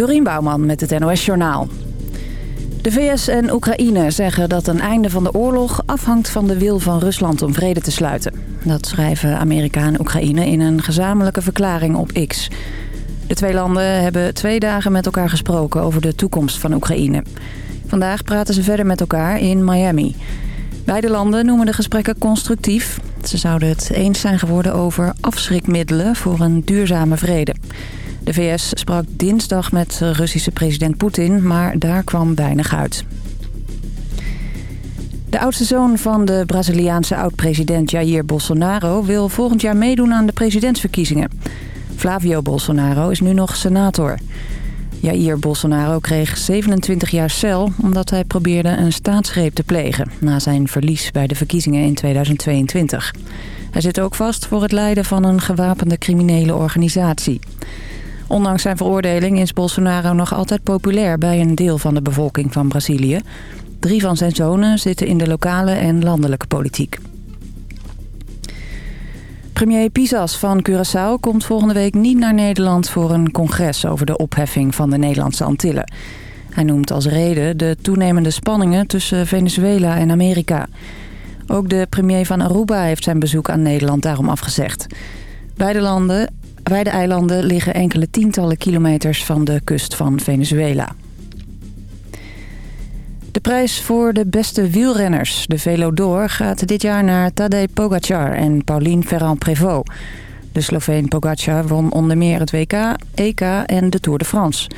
Dorien Bouwman met het NOS Journaal. De VS en Oekraïne zeggen dat een einde van de oorlog afhangt van de wil van Rusland om vrede te sluiten. Dat schrijven Amerika en Oekraïne in een gezamenlijke verklaring op X. De twee landen hebben twee dagen met elkaar gesproken over de toekomst van Oekraïne. Vandaag praten ze verder met elkaar in Miami. Beide landen noemen de gesprekken constructief. Ze zouden het eens zijn geworden over afschrikmiddelen voor een duurzame vrede. De VS sprak dinsdag met Russische president Poetin, maar daar kwam weinig uit. De oudste zoon van de Braziliaanse oud-president Jair Bolsonaro... wil volgend jaar meedoen aan de presidentsverkiezingen. Flavio Bolsonaro is nu nog senator. Jair Bolsonaro kreeg 27 jaar cel omdat hij probeerde een staatsgreep te plegen... na zijn verlies bij de verkiezingen in 2022. Hij zit ook vast voor het leiden van een gewapende criminele organisatie. Ondanks zijn veroordeling is Bolsonaro nog altijd populair bij een deel van de bevolking van Brazilië. Drie van zijn zonen zitten in de lokale en landelijke politiek. Premier Pisas van Curaçao komt volgende week niet naar Nederland voor een congres over de opheffing van de Nederlandse Antillen. Hij noemt als reden de toenemende spanningen tussen Venezuela en Amerika. Ook de premier van Aruba heeft zijn bezoek aan Nederland daarom afgezegd. Beide landen Beide eilanden liggen enkele tientallen kilometers van de kust van Venezuela. De prijs voor de beste wielrenners, de Velo Door, gaat dit jaar naar Tadej Pogacar en Pauline Ferrand-Prévot. De Sloveen Pogacar won onder meer het WK, EK en de Tour de France.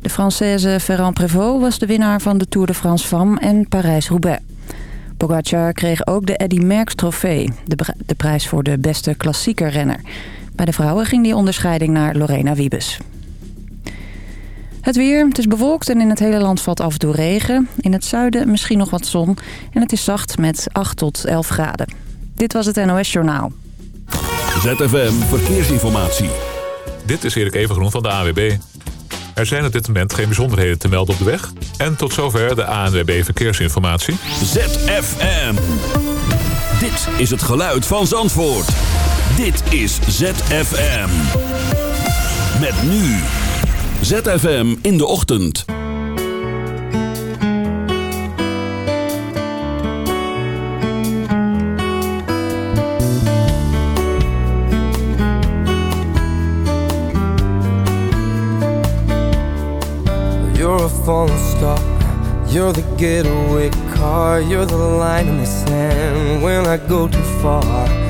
De Française Ferrand-Prévot was de winnaar van de Tour de France Femme en Parijs-Roubaix. Pogacar kreeg ook de Eddy Merckx trofee, de, de prijs voor de beste klassieke renner. Bij de vrouwen ging die onderscheiding naar Lorena Wiebes. Het weer, het is bewolkt en in het hele land valt af en toe regen. In het zuiden misschien nog wat zon en het is zacht met 8 tot 11 graden. Dit was het NOS Journaal. ZFM Verkeersinformatie. Dit is Erik Evengroen van de AWB. Er zijn op dit moment geen bijzonderheden te melden op de weg. En tot zover de ANWB Verkeersinformatie. ZFM. Dit is het geluid van Zandvoort. Dit is ZFM. Met nu. ZFM in de ochtend. You're a falling star. You're the getaway car. You're the line in the sand when I go too far.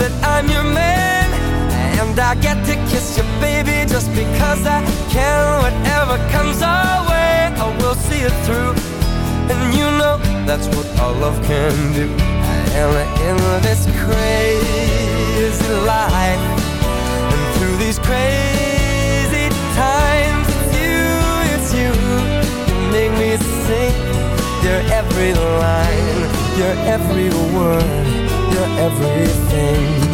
that I'm your man. And I get to kiss you, baby Just because I can. Whatever comes our way I will see it through. And you know that's what our love can do. And in this crazy life. And through these crazy times It's you, it's you. You make me sing Your every line Your every word everything.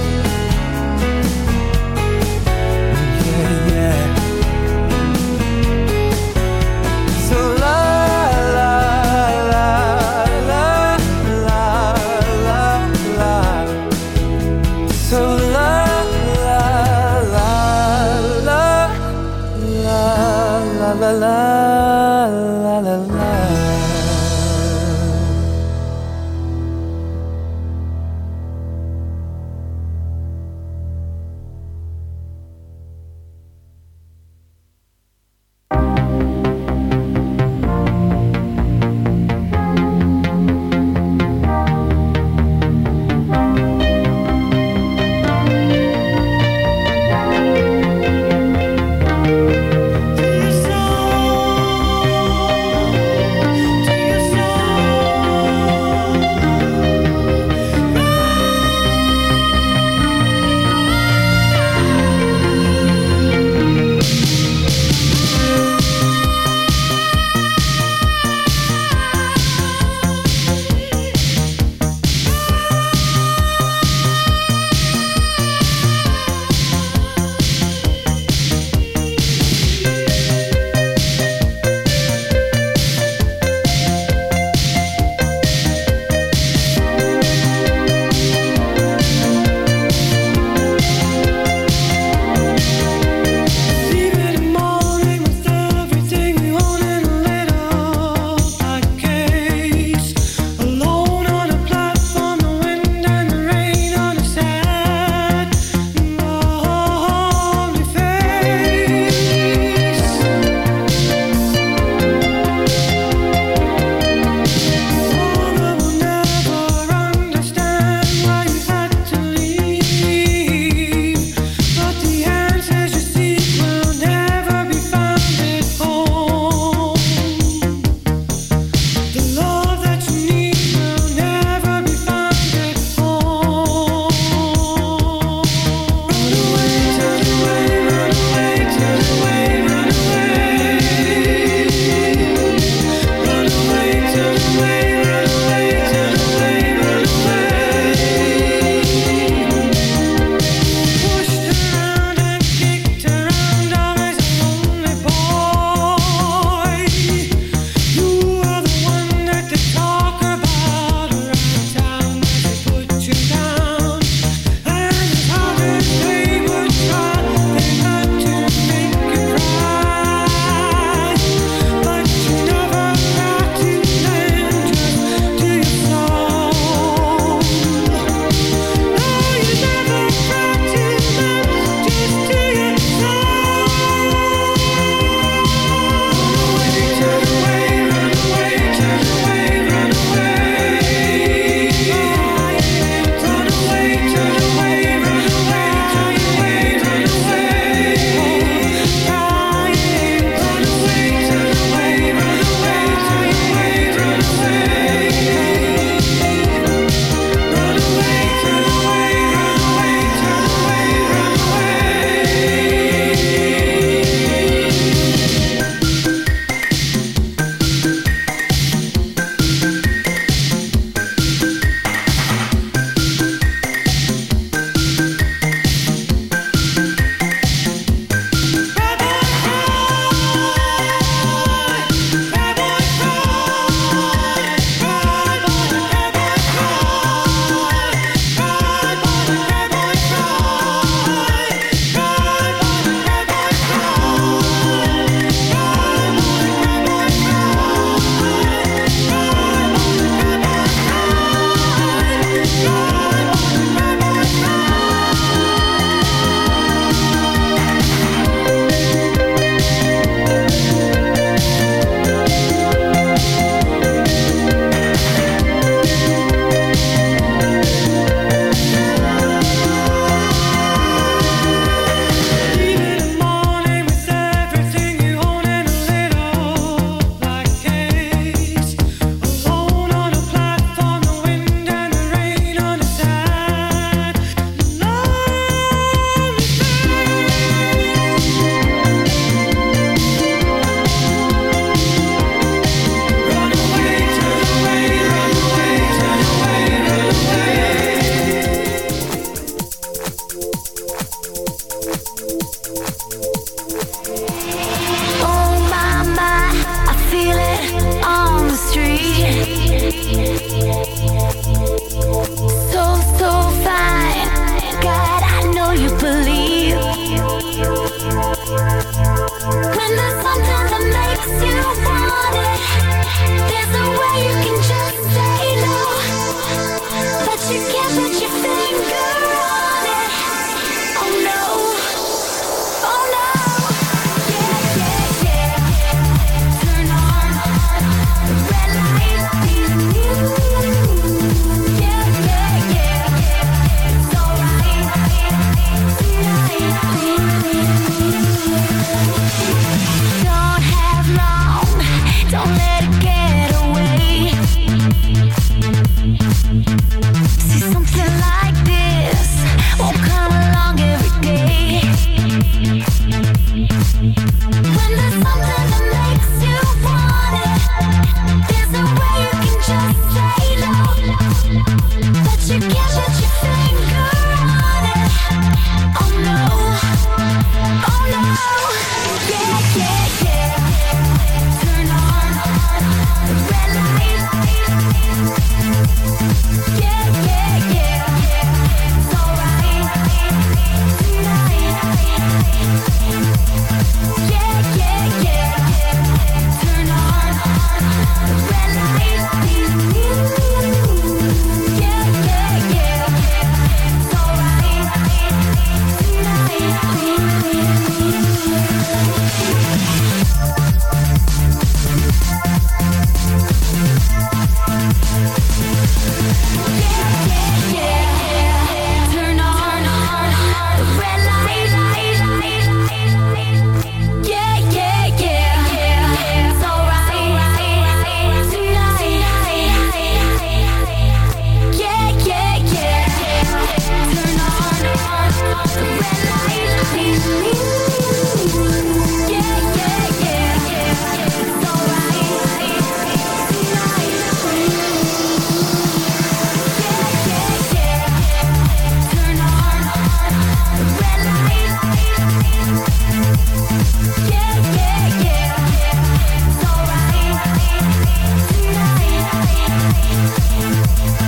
Bye.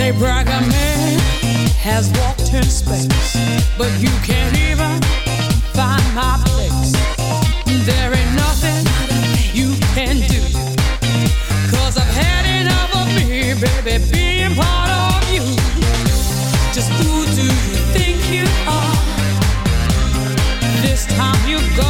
They brag man has walked in space, but you can't even find my place. There ain't nothing you can do, cause I've had enough of me, baby, being part of you. Just who do you think you are? This time you go.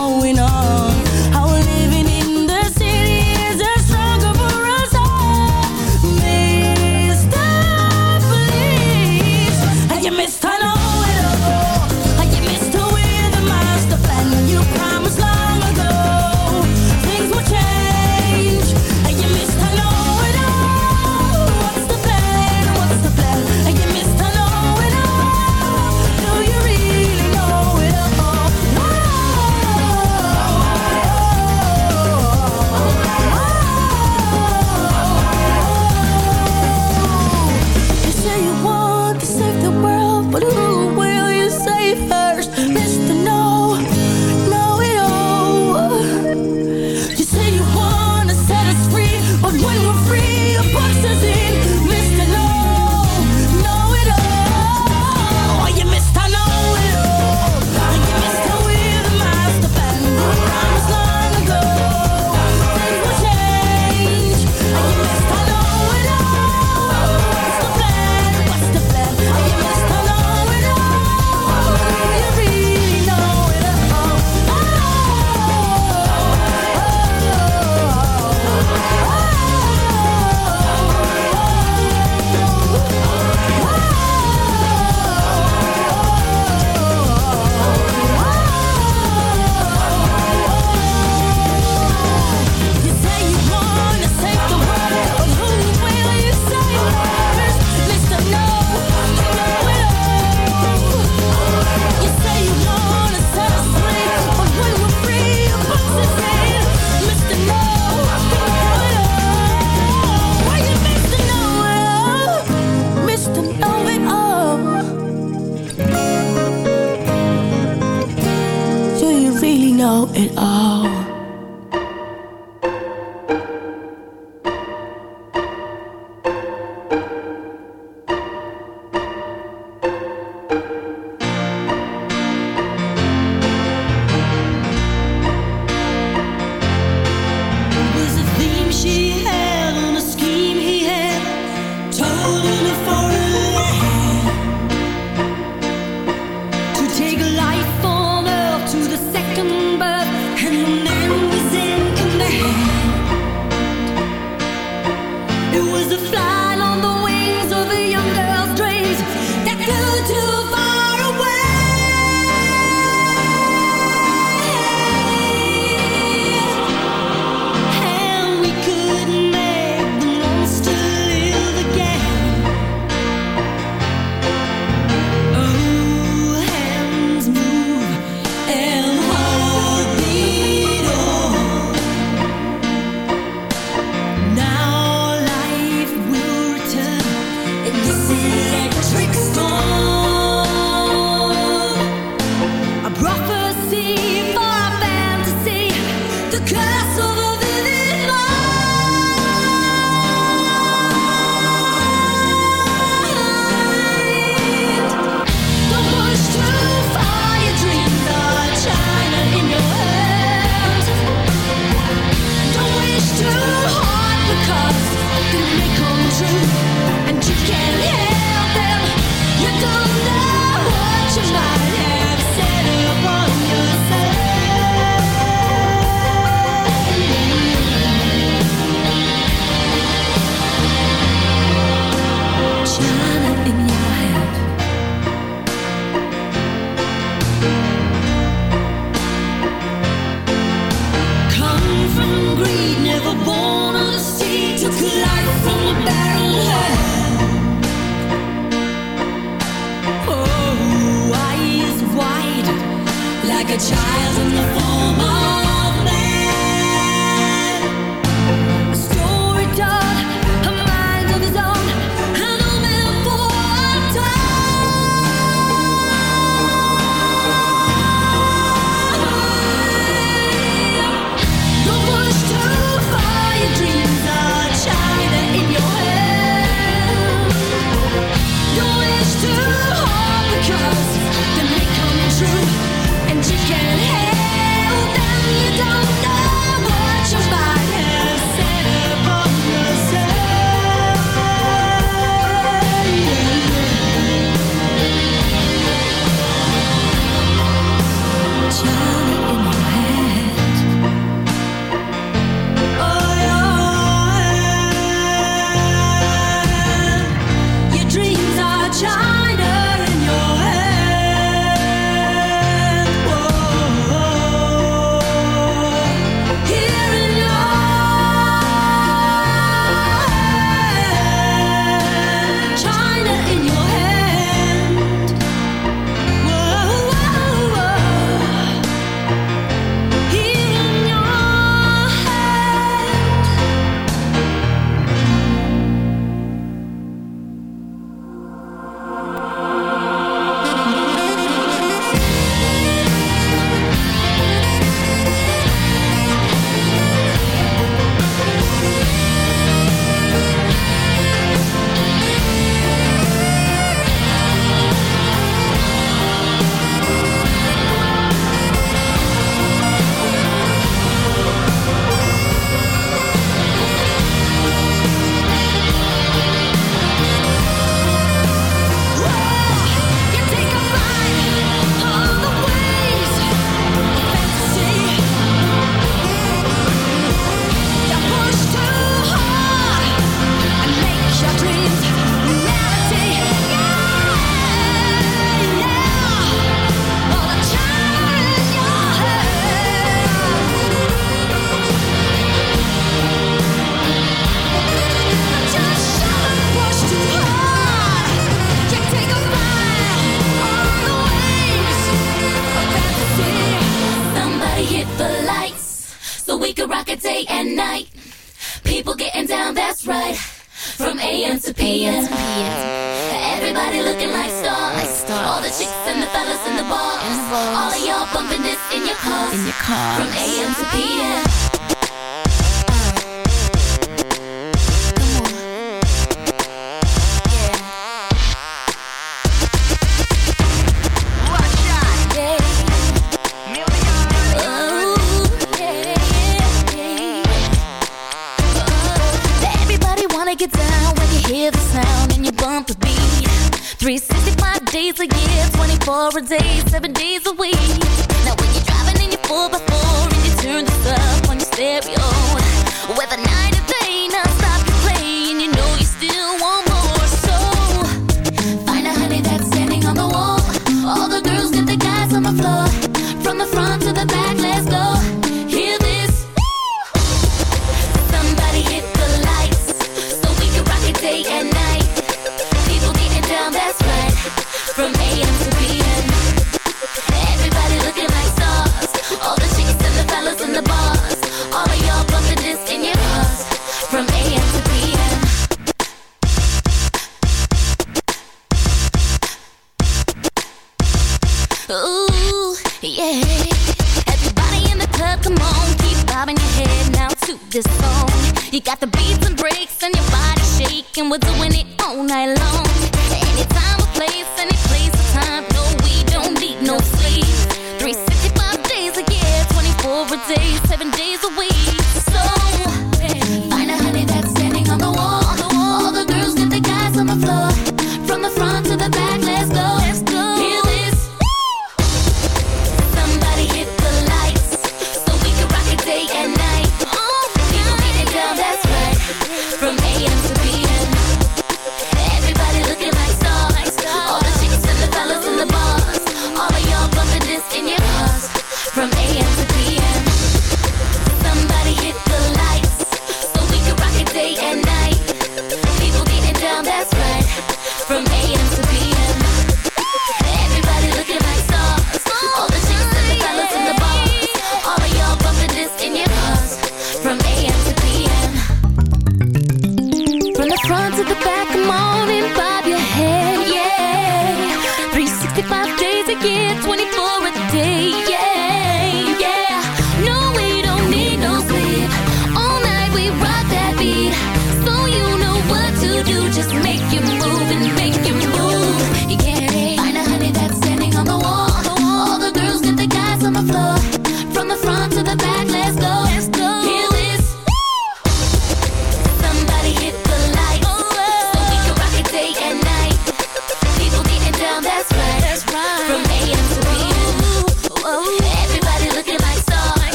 365 days a year, 24 a day, 7 days a week. Now when you're driving in your 4x4 and you turn this up on your stereo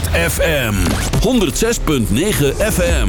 ZFM. 106.9 FM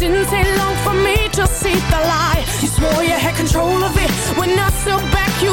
Didn't take long for me to see the light. You swore you had control of it. When I stood back you